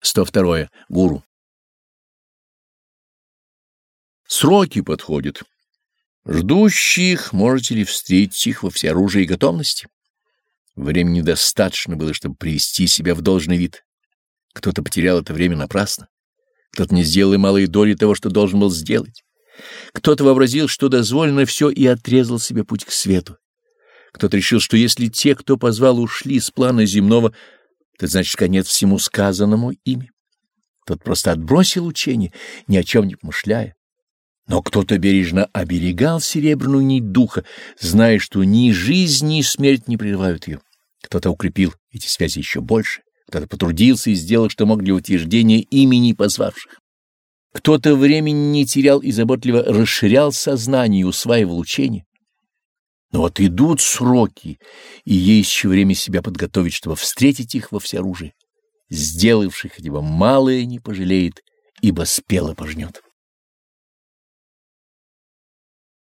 102. Гуру. Сроки подходят. Ждущих можете ли встретить их во всеоружии готовности? Времени достаточно было, чтобы привести себя в должный вид. Кто-то потерял это время напрасно. Кто-то не сделал и малой доли того, что должен был сделать. Кто-то вообразил, что дозволено все, и отрезал себе путь к свету. Кто-то решил, что если те, кто позвал, ушли с плана земного, это значит конец всему сказанному ими. Тот просто отбросил учение, ни о чем не помышляя. Но кто-то бережно оберегал серебряную нить духа, зная, что ни жизнь, ни смерть не прерывают ее. Кто-то укрепил эти связи еще больше, кто-то потрудился и сделал, что мог для утверждения имени позвавших. Кто-то времени не терял и заботливо расширял сознание и усваивал учение. Но вот идут сроки, и есть еще время себя подготовить, чтобы встретить их во всеоружии. Сделавший хотя бы малое не пожалеет, ибо спело пожнет.